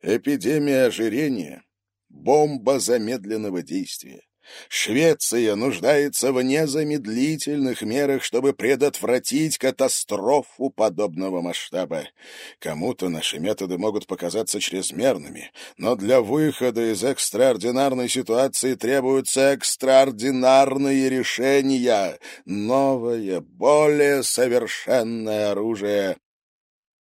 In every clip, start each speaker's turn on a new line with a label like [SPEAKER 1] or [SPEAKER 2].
[SPEAKER 1] Эпидемия ожирения — бомба замедленного действия. Швеция нуждается в незамедлительных мерах, чтобы предотвратить катастрофу подобного масштаба. Кому-то наши методы могут показаться чрезмерными, но для выхода из экстраординарной ситуации требуются экстраординарные решения, новое, более совершенное оружие.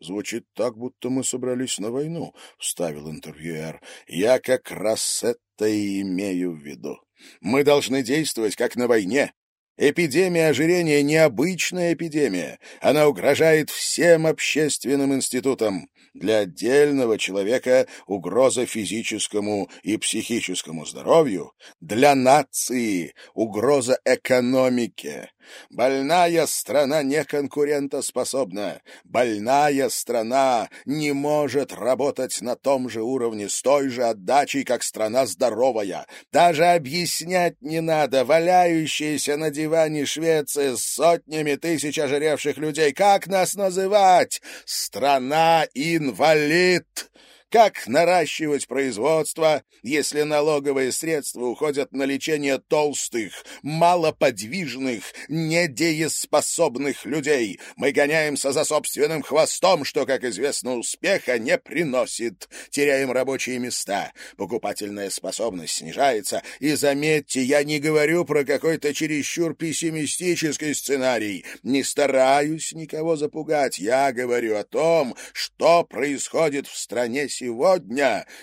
[SPEAKER 1] «Звучит так, будто мы собрались на войну», — вставил интервьюер. «Я как раз это и имею в виду. Мы должны действовать, как на войне. Эпидемия ожирения — необычная эпидемия. Она угрожает всем общественным институтам. Для отдельного человека угроза физическому и психическому здоровью, для нации угроза экономике. Больная страна не конкурентоспособна. Больная страна не может работать на том же уровне с той же отдачей, как страна здоровая. Даже объяснять не надо. Валяющаяся на диване Швеция с сотнями тысяч ожиревших людей. Как нас называть? Страна-инвалид! Как наращивать производство, если налоговые средства уходят на лечение толстых, малоподвижных, недееспособных людей? Мы гоняемся за собственным хвостом, что, как известно, успеха не приносит. Теряем рабочие места, покупательная способность снижается. И заметьте, я не говорю про какой-то чересчур пессимистический сценарий. Не стараюсь никого запугать. Я говорю о том, что происходит в стране сегодня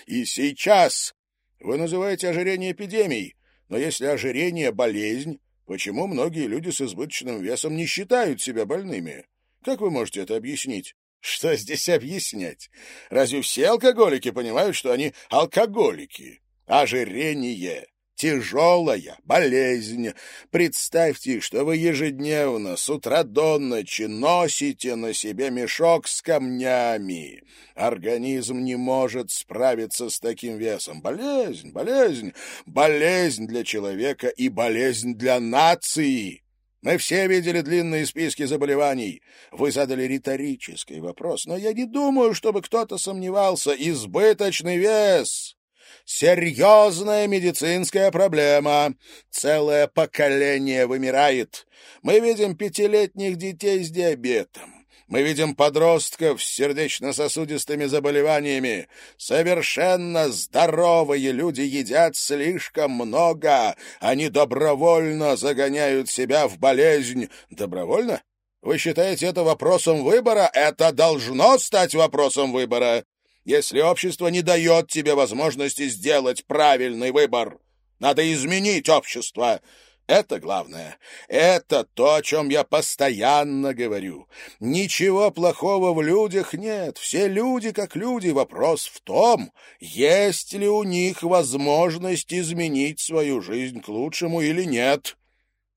[SPEAKER 1] и сейчас. Вы называете ожирение эпидемией, но если ожирение — болезнь, почему многие люди с избыточным весом не считают себя больными? Как вы можете это объяснить? Что здесь объяснять? Разве все алкоголики понимают, что они алкоголики? Ожирение тяжелая болезнь. Представьте, что вы ежедневно с утра до ночи носите на себе мешок с камнями. Организм не может справиться с таким весом. Болезнь, болезнь, болезнь для человека и болезнь для нации. Мы все видели длинные списки заболеваний. Вы задали риторический вопрос, но я не думаю, чтобы кто-то сомневался. Избыточный вес Серьезная медицинская проблема. Целое поколение вымирает. Мы видим пятилетних детей с диабетом. Мы видим подростков с сердечно-сосудистыми заболеваниями. Совершенно здоровые люди едят слишком много. Они добровольно загоняют себя в болезнь. Добровольно? Вы считаете это вопросом выбора? Это должно стать вопросом выбора если общество не дает тебе возможности сделать правильный выбор. Надо изменить общество. Это главное. Это то, о чем я постоянно говорю. Ничего плохого в людях нет. Все люди как люди. Вопрос в том, есть ли у них возможность изменить свою жизнь к лучшему или нет.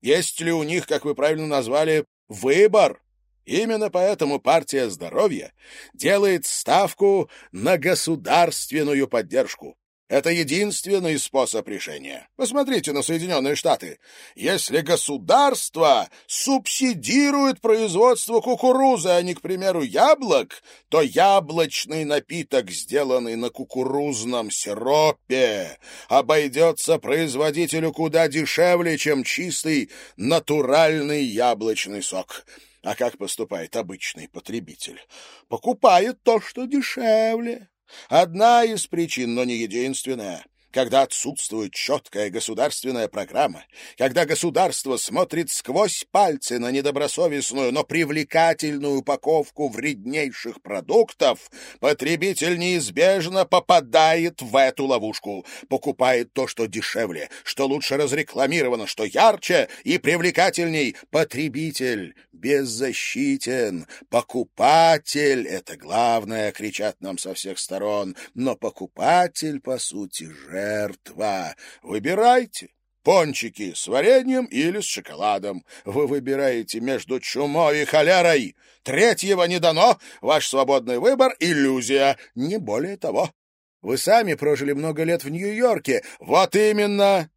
[SPEAKER 1] Есть ли у них, как вы правильно назвали, выбор. Именно поэтому партия здоровья делает ставку на государственную поддержку. Это единственный способ решения. Посмотрите на Соединенные Штаты. Если государство субсидирует производство кукурузы, а не, к примеру, яблок, то яблочный напиток, сделанный на кукурузном сиропе, обойдется производителю куда дешевле, чем чистый натуральный яблочный сок. А как поступает обычный потребитель? Покупает то, что дешевле. Одна из причин, но не единственная когда отсутствует четкая государственная программа, когда государство смотрит сквозь пальцы на недобросовестную, но привлекательную упаковку вреднейших продуктов, потребитель неизбежно попадает в эту ловушку, покупает то, что дешевле, что лучше разрекламировано, что ярче и привлекательней. Потребитель беззащитен, покупатель — это главное, кричат нам со всех сторон, но покупатель, по сути, же жертва. Выбирайте. Пончики с вареньем или с шоколадом. Вы выбираете между чумой и холерой. Третьего не дано. Ваш свободный выбор — иллюзия. Не более того. Вы сами прожили много лет в Нью-Йорке. Вот именно.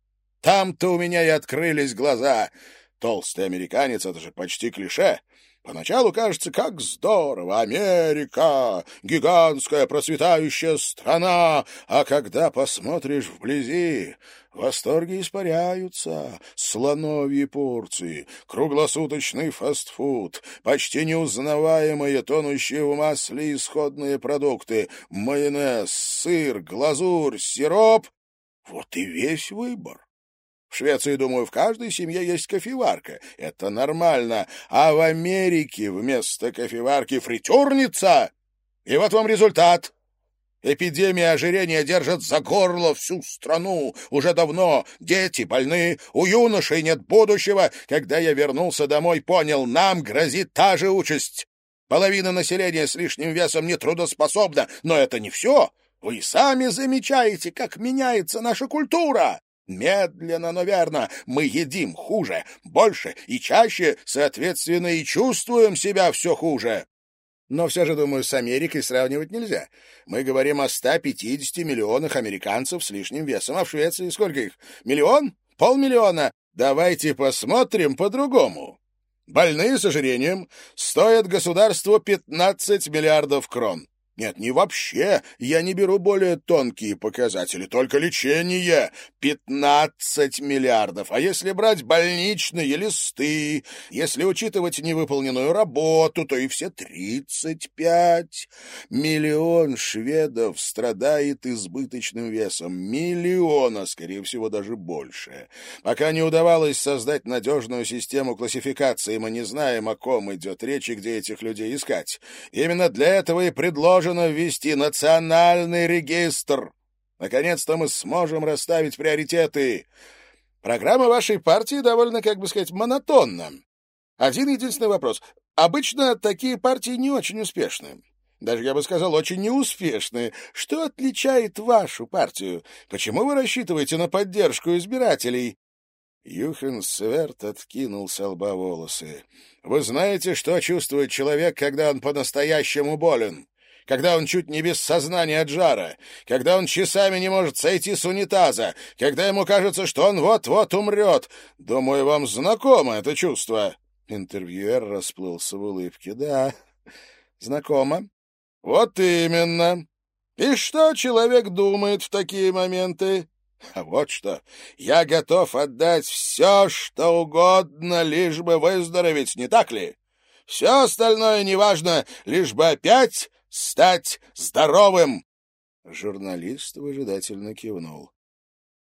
[SPEAKER 1] Там-то у меня и открылись глаза. Толстый американец — это же почти клише. Поначалу кажется, как здорово, Америка, гигантская процветающая страна, а когда посмотришь вблизи, восторги испаряются, слоновьи порции, круглосуточный фастфуд, почти неузнаваемые, тонущие в масле исходные продукты, майонез, сыр, глазурь, сироп — вот и весь выбор. В Швеции, думаю, в каждой семье есть кофеварка. Это нормально. А в Америке вместо кофеварки фритюрница. И вот вам результат. Эпидемия ожирения держит за горло всю страну. Уже давно дети больны, у юношей нет будущего. Когда я вернулся домой, понял, нам грозит та же участь. Половина населения с лишним весом нетрудоспособна, но это не все. Вы сами замечаете, как меняется наша культура. Медленно, но верно, мы едим хуже, больше и чаще, соответственно, и чувствуем себя все хуже. Но все же, думаю, с Америкой сравнивать нельзя. Мы говорим о 150 миллионах американцев с лишним весом, а в Швеции сколько их? Миллион? Полмиллиона? Давайте посмотрим по-другому. Больные с ожирением стоят государству 15 миллиардов крон. Нет, не вообще. Я не беру более тонкие показатели, только лечение. 15 миллиардов. А если брать больничные листы, если учитывать невыполненную работу, то и все 35. Миллион шведов страдает избыточным весом. Миллиона, скорее всего, даже больше. Пока не удавалось создать надежную систему классификации, мы не знаем, о ком идет речь и где этих людей искать. Именно для этого и предложено предложено ввести национальный регистр. Наконец-то мы сможем расставить приоритеты. Программа вашей партии довольно, как бы сказать, монотонна. Один единственный вопрос. Обычно такие партии не очень успешны. Даже, я бы сказал, очень неуспешны. Что отличает вашу партию? Почему вы рассчитываете на поддержку избирателей? Юхен Сверт откинул с лба волосы. «Вы знаете, что чувствует человек, когда он по-настоящему болен? Когда он чуть не без сознания от жара, когда он часами не может сойти с унитаза, когда ему кажется, что он вот-вот умрет. Думаю, вам знакомо это чувство». Интервьюер расплылся в улыбке. «Да, знакомо». «Вот именно. И что человек думает в такие моменты?» А вот что. Я готов отдать все, что угодно, лишь бы выздороветь, не так ли? Все остальное неважно, лишь бы опять стать здоровым!» Журналист выжидательно кивнул.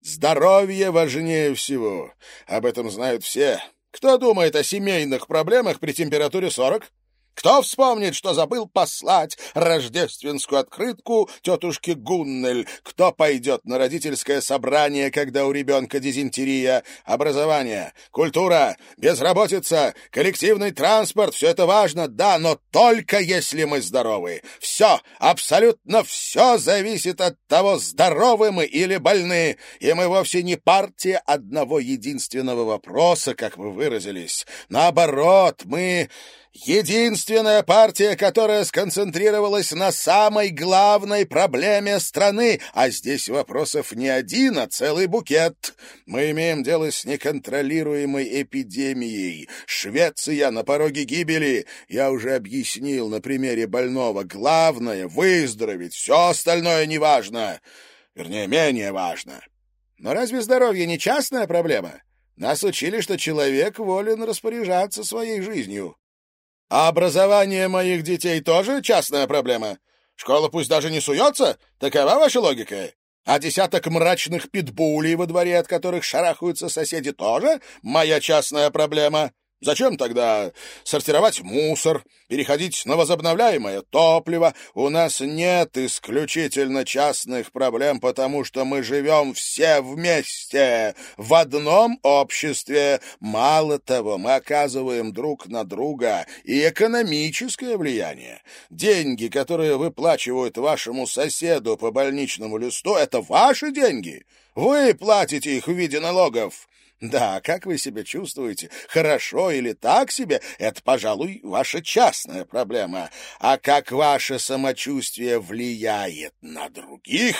[SPEAKER 1] «Здоровье важнее всего. Об этом знают все. Кто думает о семейных проблемах при температуре сорок? Кто вспомнит, что забыл послать рождественскую открытку тетушке Гуннель? Кто пойдет на родительское собрание, когда у ребенка дизентерия? Образование, культура, безработица, коллективный транспорт — все это важно, да, но только если мы здоровы. Все, абсолютно все зависит от того, здоровы мы или больны. И мы вовсе не партия одного единственного вопроса, как вы выразились. Наоборот, мы единственная партия, которая сконцентрировалась на самой главной проблеме страны, а здесь вопросов не один, а целый букет. Мы имеем дело с неконтролируемой эпидемией. Швеция на пороге гибели. Я уже объяснил на примере больного. Главное — выздороветь, все остальное неважно. Вернее, менее важно. Но разве здоровье не частная проблема? Нас учили, что человек волен распоряжаться своей жизнью. А образование моих детей тоже частная проблема? Школа пусть даже не суется? Такова ваша логика? А десяток мрачных питбулей во дворе, от которых шарахаются соседи, тоже моя частная проблема? Зачем тогда сортировать мусор, переходить на возобновляемое топливо? У нас нет исключительно частных проблем, потому что мы живем все вместе, в одном обществе. Мало того, мы оказываем друг на друга и экономическое влияние. Деньги, которые выплачивают вашему соседу по больничному листу, это ваши деньги. Вы платите их в виде налогов. Да, как вы себя чувствуете, хорошо или так себе, это, пожалуй, ваша частная проблема. А как ваше самочувствие влияет на других,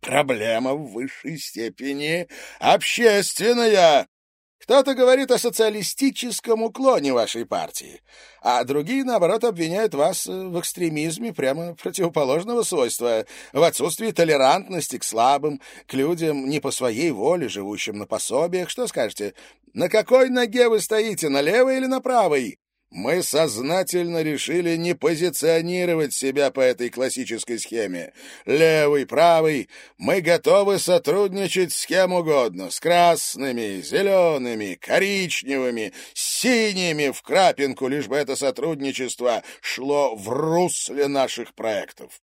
[SPEAKER 1] проблема в высшей степени общественная. Кто-то говорит о социалистическом уклоне вашей партии, а другие, наоборот, обвиняют вас в экстремизме прямо противоположного свойства, в отсутствии толерантности к слабым, к людям не по своей воле, живущим на пособиях. Что скажете, на какой ноге вы стоите, на левой или на правой? Мы сознательно решили не позиционировать себя по этой классической схеме. Левый, правый, мы готовы сотрудничать с кем угодно, с красными, зелеными, коричневыми, синими в крапинку, лишь бы это сотрудничество шло в русле наших проектов.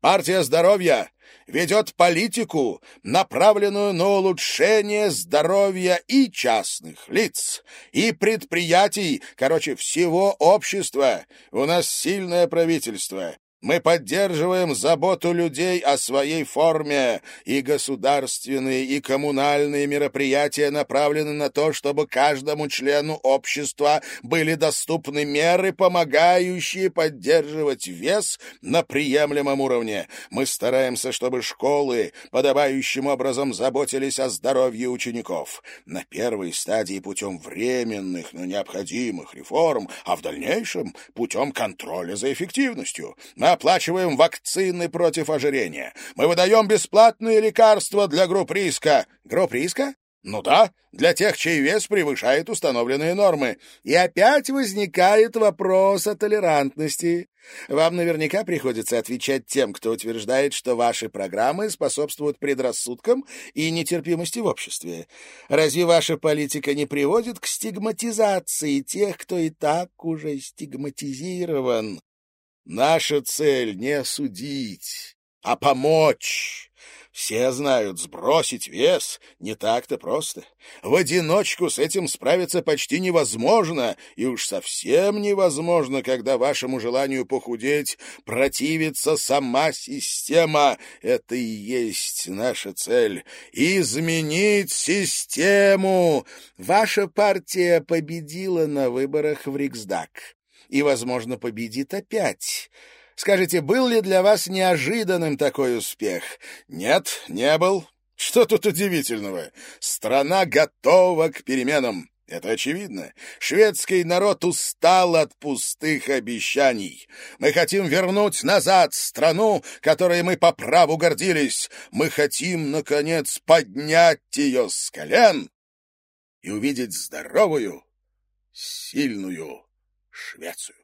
[SPEAKER 1] Партия здоровья ведет политику, направленную на улучшение здоровья и частных лиц, и предприятий, короче, всего общества. У нас сильное правительство, мы поддерживаем заботу людей о своей форме, и государственные, и коммунальные мероприятия направлены на то, чтобы каждому члену общества были доступны меры, помогающие поддерживать вес на приемлемом уровне. Мы стараемся, чтобы школы подобающим образом заботились о здоровье учеников. На первой стадии путем временных, но необходимых реформ, а в дальнейшем путем контроля за эффективностью. Оплачиваем вакцины против ожирения. Мы выдаем бесплатные лекарства для групп риска. Групп риска? Ну да, для тех, чей вес превышает установленные нормы. И опять возникает вопрос о толерантности. Вам наверняка приходится отвечать тем, кто утверждает, что ваши программы способствуют предрассудкам и нетерпимости в обществе. Разве ваша политика не приводит к стигматизации тех, кто и так уже стигматизирован? Наша цель не осудить, а помочь. Все знают, сбросить вес не так-то просто. В одиночку с этим справиться почти невозможно, и уж совсем невозможно, когда вашему желанию похудеть противится сама система. Это и есть наша цель — изменить систему. Ваша партия победила на выборах в Риксдаг и, возможно, победит опять. Скажите, был ли для вас неожиданным такой успех? Нет, не был. Что тут удивительного? Страна готова к переменам. Это очевидно. Шведский народ устал от пустых обещаний. Мы хотим вернуть назад страну, которой мы по праву гордились. Мы хотим, наконец, поднять ее с колен и увидеть здоровую, сильную Швецию.